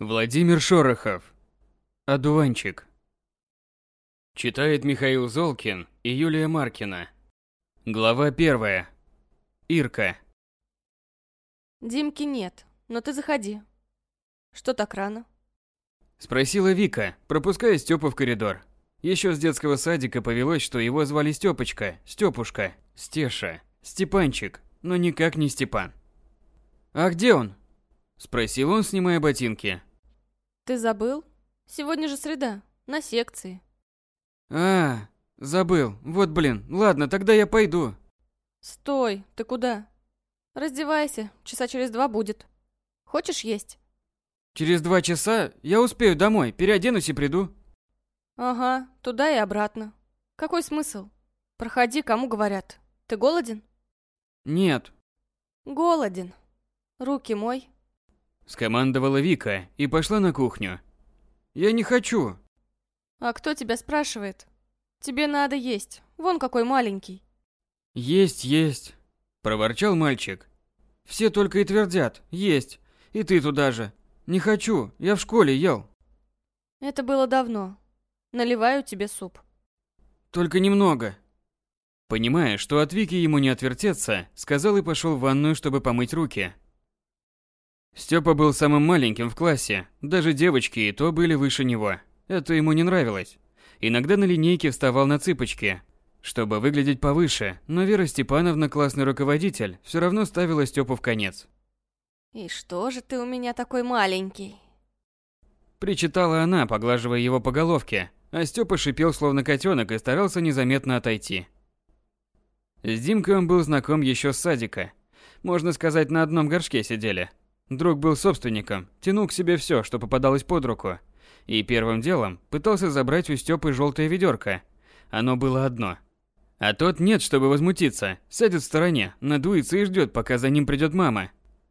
Владимир Шорохов. Одуванчик. Читает Михаил Золкин и Юлия Маркина. Глава первая. Ирка. Димки нет, но ты заходи. Что так рано? Спросила Вика, пропуская Степу в коридор. Еще с детского садика повелось, что его звали Степочка, Степушка, Стеша, Степанчик, но никак не Степан. «А где он?» Спросил он, снимая ботинки. Ты забыл? Сегодня же среда, на секции. А, забыл. Вот блин. Ладно, тогда я пойду. Стой, ты куда? Раздевайся, часа через два будет. Хочешь есть? Через два часа я успею домой, переоденусь и приду. Ага, туда и обратно. Какой смысл? Проходи, кому говорят. Ты голоден? Нет. Голоден. Руки мой. Скомандовала Вика и пошла на кухню. Я не хочу. А кто тебя спрашивает? Тебе надо есть. Вон какой маленький. Есть, есть. Проворчал мальчик. Все только и твердят. Есть. И ты туда же. Не хочу. Я в школе ел. Это было давно. Наливаю тебе суп. Только немного. Понимая, что от Вики ему не отвертеться, сказал и пошел в ванную, чтобы помыть руки. Степа был самым маленьким в классе, даже девочки и то были выше него. Это ему не нравилось. Иногда на линейке вставал на цыпочки, чтобы выглядеть повыше, но Вера Степановна, классный руководитель, все равно ставила Степу в конец. «И что же ты у меня такой маленький?» Причитала она, поглаживая его по головке, а Степа шипел словно котенок и старался незаметно отойти. С Димкой он был знаком еще с садика. Можно сказать, на одном горшке сидели. Друг был собственником, тянул к себе все, что попадалось под руку. И первым делом пытался забрать у Степы желтое ведерко. Оно было одно. А тот нет, чтобы возмутиться, сядет в стороне, надуется и ждет, пока за ним придет мама.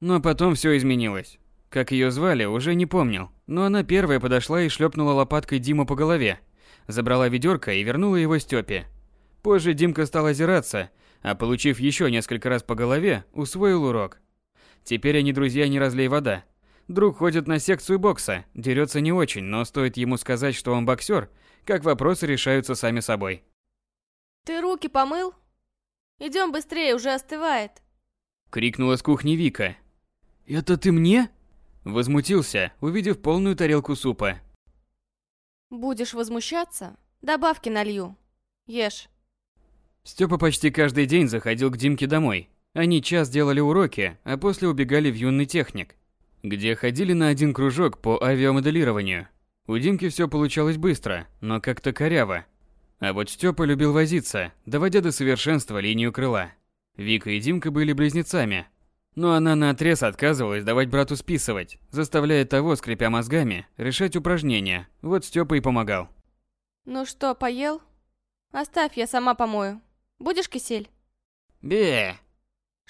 Но потом все изменилось. Как ее звали, уже не помнил, но она первая подошла и шлепнула лопаткой Диму по голове. Забрала ведерко и вернула его Степе. Позже Димка стал озираться, а получив еще несколько раз по голове, усвоил урок – Теперь они друзья не разлей вода. Друг ходит на секцию бокса, дерется не очень, но стоит ему сказать, что он боксер, как вопросы решаются сами собой. «Ты руки помыл? Идем быстрее, уже остывает!» Крикнула с кухни Вика. «Это ты мне?» Возмутился, увидев полную тарелку супа. «Будешь возмущаться? Добавки налью. Ешь». Степа почти каждый день заходил к Димке домой, они час делали уроки, а после убегали в юный техник, где ходили на один кружок по авиамоделированию. У Димки все получалось быстро, но как-то коряво. А вот Степа любил возиться, доводя до совершенства линию крыла. Вика и Димка были близнецами, но она наотрез отказывалась давать брату списывать, заставляя того, скрипя мозгами, решать упражнения. Вот Степа и помогал. «Ну что, поел? Оставь, я сама помою. Будешь кисель?» «Бе!»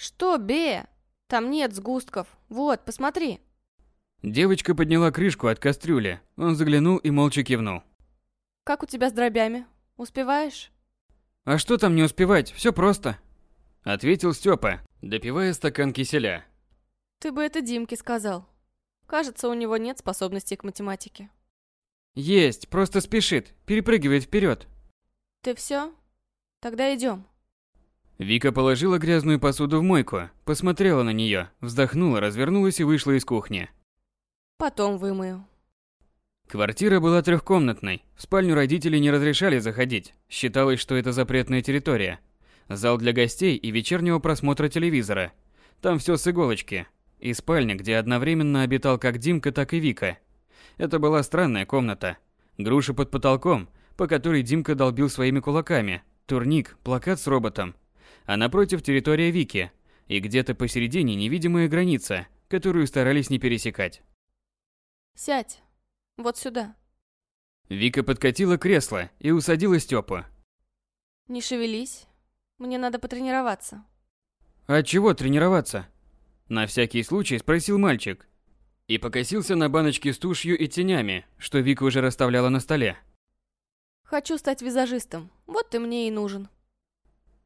«Что, Бея? Там нет сгустков. Вот, посмотри». Девочка подняла крышку от кастрюли. Он заглянул и молча кивнул. «Как у тебя с дробями? Успеваешь?» «А что там не успевать? Все просто», — ответил Степа, допивая стакан киселя. «Ты бы это Димке сказал. Кажется, у него нет способностей к математике». «Есть, просто спешит, перепрыгивает вперед. «Ты все? Тогда идем. Вика положила грязную посуду в мойку, посмотрела на нее, вздохнула, развернулась и вышла из кухни. Потом вымою. Квартира была трехкомнатной. В спальню родители не разрешали заходить. Считалось, что это запретная территория. Зал для гостей и вечернего просмотра телевизора. Там все с иголочки. И спальня, где одновременно обитал как Димка, так и Вика. Это была странная комната. Груша под потолком, по которой Димка долбил своими кулаками. Турник, плакат с роботом, а напротив территория Вики, и где-то посередине невидимая граница, которую старались не пересекать. «Сядь. Вот сюда». Вика подкатила кресло и усадила Степу. «Не шевелись. Мне надо потренироваться». «А чего тренироваться?» На всякий случай спросил мальчик. И покосился на баночки с тушью и тенями, что Вика уже расставляла на столе. «Хочу стать визажистом. Вот ты мне и нужен».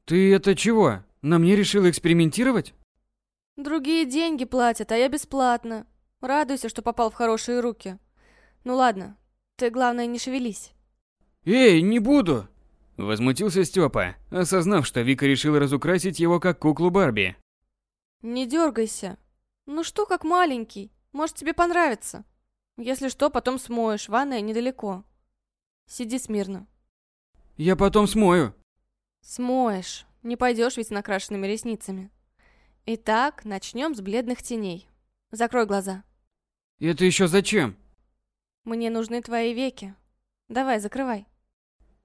Ты это чего? На мне решила экспериментировать? Другие деньги платят, а я бесплатно. Радуйся, что попал в хорошие руки. Ну ладно, ты, главное, не шевелись. Эй, не буду! Возмутился Степа, осознав, что Вика решила разукрасить его как куклу Барби. Не дергайся. Ну что, как маленький? Может, тебе понравится. Если что, потом смоешь, ванная недалеко. Сиди смирно. Я потом смою. Смоешь. Не пойдешь ведь с накрашенными ресницами. Итак, начнем с бледных теней. Закрой глаза. Это еще зачем? Мне нужны твои веки. Давай, закрывай.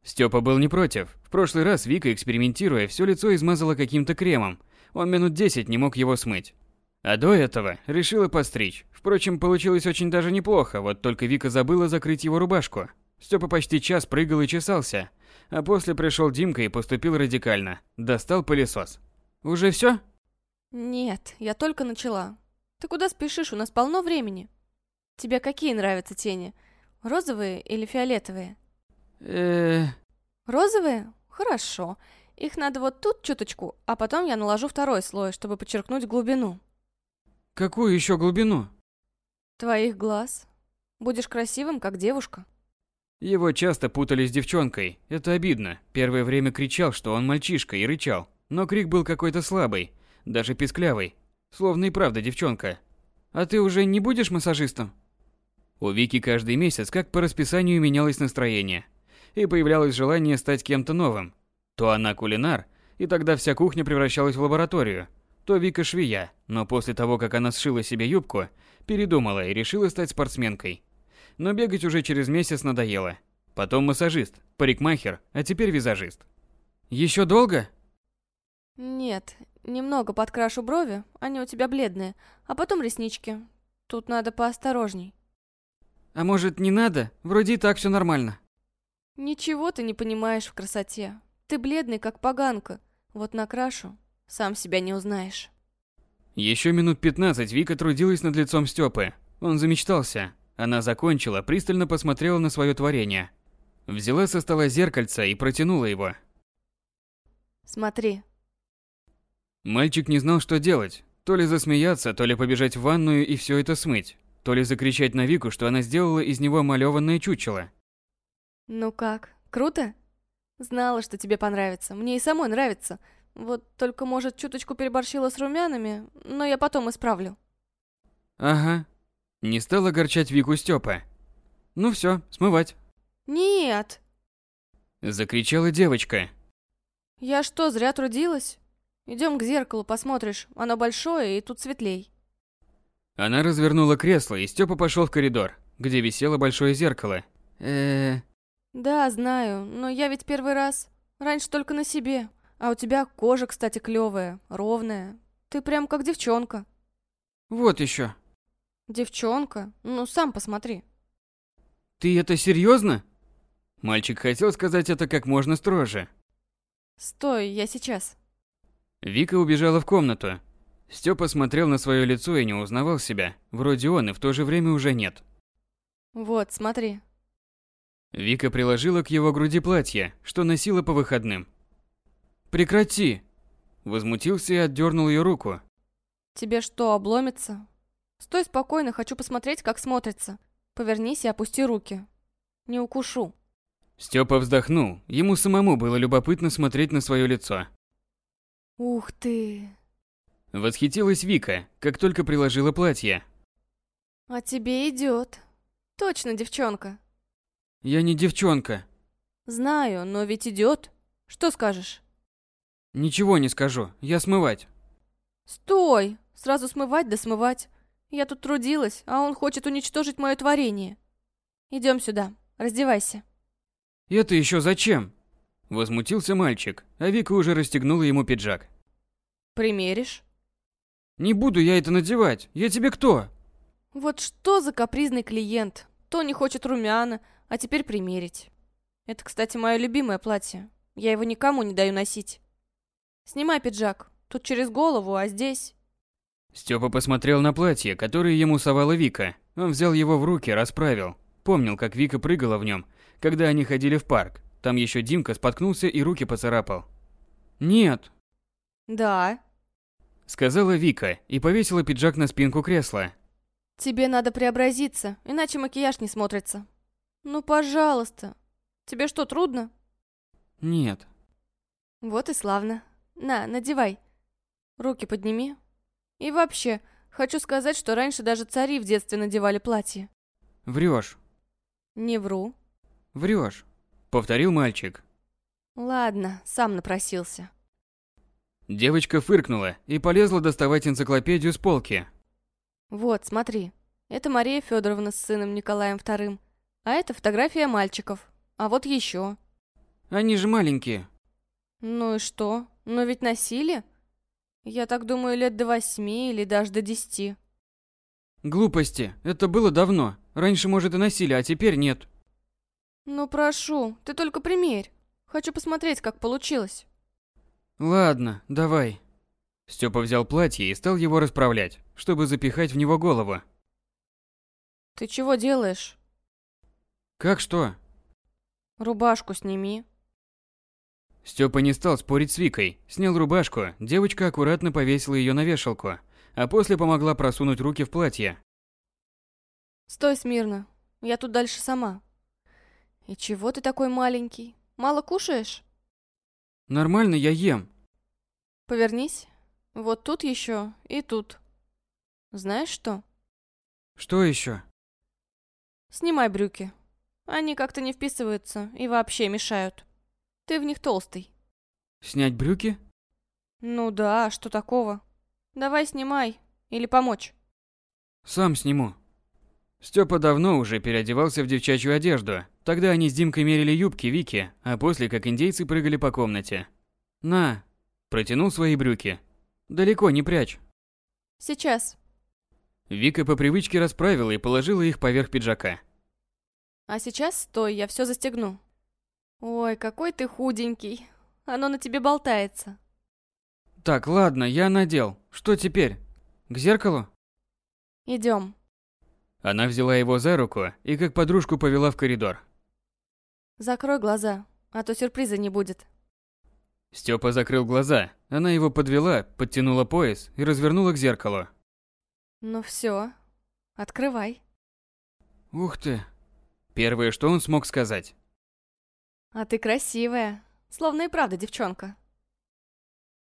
Степа был не против. В прошлый раз Вика, экспериментируя, все лицо измазала каким-то кремом. Он минут десять не мог его смыть. А до этого решила постричь. Впрочем, получилось очень даже неплохо, вот только Вика забыла закрыть его рубашку. Степа почти час прыгал и чесался. А после пришел Димка и поступил радикально. Достал пылесос. «Уже все? Нет, я только начала. Ты куда спешишь? У нас полно времени. Тебе какие нравятся тени? Розовые или фиолетовые? э Розовые? Хорошо. Их надо вот тут чуточку, а потом я наложу второй слой, чтобы подчеркнуть глубину. Какую еще глубину? Твоих глаз. Будешь красивым, как девушка. Его часто путали с девчонкой. Это обидно. Первое время кричал, что он мальчишка, и рычал. Но крик был какой-то слабый, даже писклявый. Словно и правда девчонка. А ты уже не будешь массажистом? У Вики каждый месяц, как по расписанию, менялось настроение. И появлялось желание стать кем-то новым. То она кулинар, и тогда вся кухня превращалась в лабораторию. То Вика швея, но после того, как она сшила себе юбку, передумала и решила стать спортсменкой. Но бегать уже через месяц надоело. Потом массажист, парикмахер, а теперь визажист. Еще долго? Нет, немного подкрашу брови, они у тебя бледные, а потом реснички. Тут надо поосторожней. А может, не надо? Вроде и так все нормально. Ничего ты не понимаешь в красоте. Ты бледный, как поганка. Вот накрашу, сам себя не узнаешь. Еще минут 15 Вика трудилась над лицом Степы. Он замечтался. Она закончила, пристально посмотрела на свое творение. Взяла со стола зеркальце и протянула его. Смотри. Мальчик не знал, что делать. То ли засмеяться, то ли побежать в ванную и все это смыть. То ли закричать на Вику, что она сделала из него малеванное чучело. Ну как, круто? Знала, что тебе понравится. Мне и самой нравится. Вот только, может, чуточку переборщила с румянами, но я потом исправлю. Ага. Не стал огорчать Вику Степа. Ну все, смывать. Нет! Закричала девочка. Я что, зря трудилась? Идем к зеркалу, посмотришь. Оно большое, и тут светлей. Она развернула кресло, и Степа пошел в коридор, где висело большое зеркало. э Да, знаю, но я ведь первый раз. Раньше только на себе. А у тебя кожа, кстати, клевая, ровная. Ты прям как девчонка. Вот еще. Девчонка? Ну, сам посмотри. Ты это серьезно? Мальчик хотел сказать это как можно строже. Стой, я сейчас. Вика убежала в комнату. Степа смотрел на свое лицо и не узнавал себя. Вроде он, и в то же время уже нет. Вот, смотри. Вика приложила к его груди платье, что носила по выходным. «Прекрати!» Возмутился и отдернул ее руку. Тебе что, обломится? Стой спокойно, хочу посмотреть, как смотрится. Повернись и опусти руки. Не укушу. Степа вздохнул. Ему самому было любопытно смотреть на свое лицо. Ух ты. Восхитилась Вика, как только приложила платье. А тебе идет. Точно, девчонка. Я не девчонка. Знаю, но ведь идет. Что скажешь? Ничего не скажу. Я смывать. Стой! Сразу смывать да смывать. Я тут трудилась, а он хочет уничтожить мое творение. Идем сюда, раздевайся. Это еще зачем? Возмутился мальчик, а Вика уже расстегнула ему пиджак. Примеришь? Не буду я это надевать. Я тебе кто? Вот что за капризный клиент. То не хочет румяна, а теперь примерить. Это, кстати, мое любимое платье. Я его никому не даю носить. Снимай пиджак. Тут через голову, а здесь... Степа посмотрел на платье, которое ему совала Вика. Он взял его в руки, расправил. Помнил, как Вика прыгала в нем, когда они ходили в парк. Там еще Димка споткнулся и руки поцарапал. «Нет», Да. — сказала Вика и повесила пиджак на спинку кресла. Тебе надо преобразиться, иначе макияж не смотрится. Ну, пожалуйста. Тебе что, трудно? Нет. Вот и славно. На, надевай. Руки подними. И вообще, хочу сказать, что раньше даже цари в детстве надевали платье. Врешь. Не вру. Врешь. Повторил мальчик. Ладно, сам напросился. Девочка фыркнула и полезла доставать энциклопедию с полки. Вот, смотри. Это Мария Федоровна с сыном Николаем II. А это фотография мальчиков. А вот еще. Они же маленькие. Ну и что? Но ведь носили? Я так думаю, лет до восьми или даже до десяти. Глупости. Это было давно. Раньше, может, и носили, а теперь нет. Ну прошу, ты только примерь. Хочу посмотреть, как получилось. Ладно, давай. Степа взял платье и стал его расправлять, чтобы запихать в него голову. Ты чего делаешь? Как что? Рубашку сними. Степа не стал спорить с Викой, снял рубашку, девочка аккуратно повесила ее на вешалку, а после помогла просунуть руки в платье. Стой смирно, я тут дальше сама. И чего ты такой маленький? Мало кушаешь? Нормально я ем. Повернись. Вот тут еще и тут. Знаешь что? Что еще? Снимай брюки. Они как-то не вписываются и вообще мешают. Ты в них толстый. Снять брюки? Ну да, что такого? Давай снимай. Или помочь. Сам сниму. Степа давно уже переодевался в девчачью одежду. Тогда они с Димкой мерили юбки Вики, а после как индейцы прыгали по комнате. «На!» Протянул свои брюки. «Далеко не прячь». Сейчас. Вика по привычке расправила и положила их поверх пиджака. А сейчас стой, я все застегну. Ой, какой ты худенький. Оно на тебе болтается. Так, ладно, я надел. Что теперь? К зеркалу? Идем. Она взяла его за руку и как подружку повела в коридор. Закрой глаза, а то сюрприза не будет. Степа закрыл глаза. Она его подвела, подтянула пояс и развернула к зеркалу. Ну все, открывай. Ух ты. Первое, что он смог сказать. А ты красивая, словно и правда девчонка.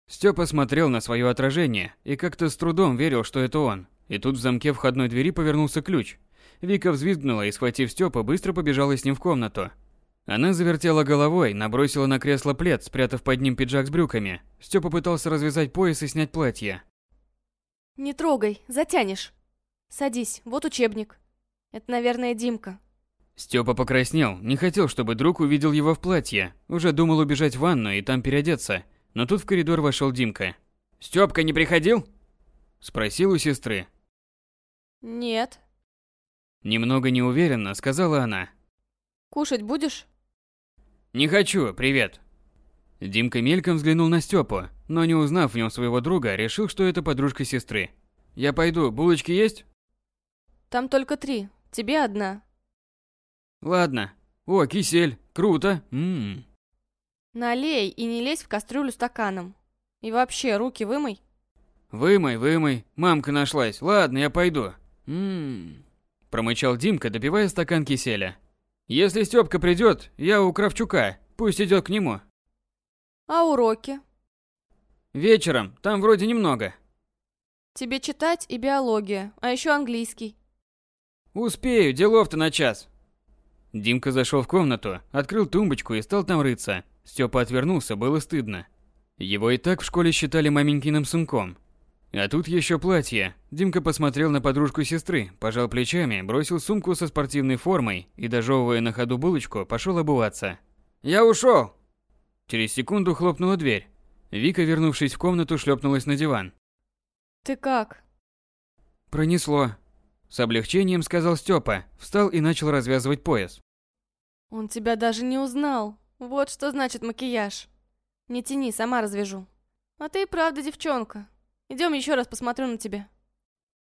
Степа смотрел на свое отражение и как-то с трудом верил, что это он. И тут в замке входной двери повернулся ключ. Вика взвизгнула и, схватив Степа, быстро побежала с ним в комнату. Она завертела головой, набросила на кресло плед, спрятав под ним пиджак с брюками. Степа пытался развязать пояс и снять платье. Не трогай, затянешь. Садись, вот учебник. Это, наверное, Димка. Степа покраснел, не хотел, чтобы друг увидел его в платье. Уже думал убежать в ванну и там переодеться. Но тут в коридор вошел Димка. «Степка не приходил?» Спросил у сестры. Нет. Немного неуверенно сказала она. Кушать будешь? «Не хочу, привет». Димка мельком взглянул на Степу, но не узнав в нем своего друга, решил, что это подружка сестры. «Я пойду, булочки есть?» Там только три, тебе одна. «Ладно. О, кисель, круто. Ммм». Налей и не лезь в кастрюлю стаканом. И вообще, руки вымой. «Вымой, вымой, мамка нашлась. Ладно, я пойду». Ммм. Промычал Димка, допивая стакан киселя. «Если Степка придет, я у Кравчука. Пусть идет к нему». А уроки? Вечером, там вроде немного. Тебе читать и биология, а еще английский. Успею, делов-то на час. Димка зашел в комнату, открыл тумбочку и стал там рыться. Степа отвернулся, было стыдно. Его и так в школе считали маменькиным сынком. А тут еще платье. Димка посмотрел на подружку сестры, пожал плечами, бросил сумку со спортивной формой и, дожевывая на ходу булочку, пошел обуваться. «Я ушел!» Через секунду хлопнула дверь. Вика, вернувшись в комнату, шлепнулась на диван. Ты как? Пронесло. С облегчением сказал Степа, встал и начал развязывать пояс. Он тебя даже не узнал. Вот что значит макияж. Не тяни, сама развяжу. А ты и правда девчонка. Идем еще раз посмотрю на тебя.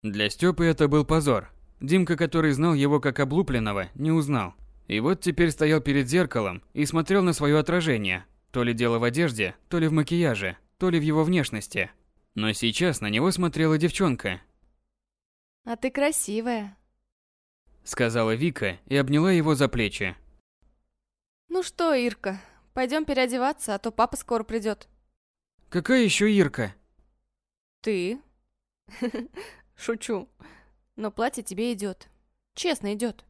Для Степы это был позор. Димка, который знал его как облупленного, не узнал. И вот теперь стоял перед зеркалом и смотрел на свое отражение. То ли дело в одежде, то ли в макияже, то ли в его внешности. Но сейчас на него смотрела девчонка. А ты красивая. Сказала Вика и обняла его за плечи. Ну что, Ирка, пойдем переодеваться, а то папа скоро придет. Какая еще Ирка? Ты? Шучу. Но платье тебе идет. Честно идет.